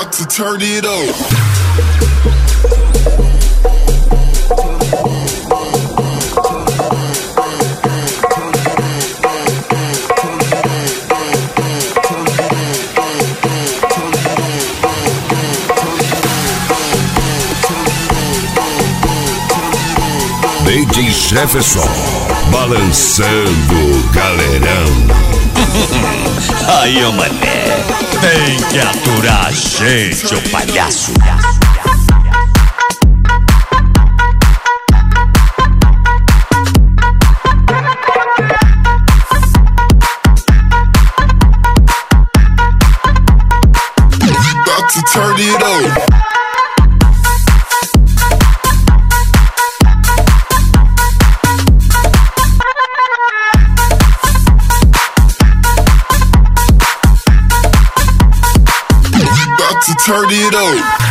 About to turn it up. DJ Jeferson, balançando o galerão. Aí, ô mané, tem que aturar a gente, ô palhaço. Turn it up. About to turn it up.